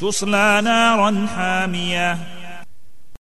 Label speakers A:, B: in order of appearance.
A: تصلى نارا حامية.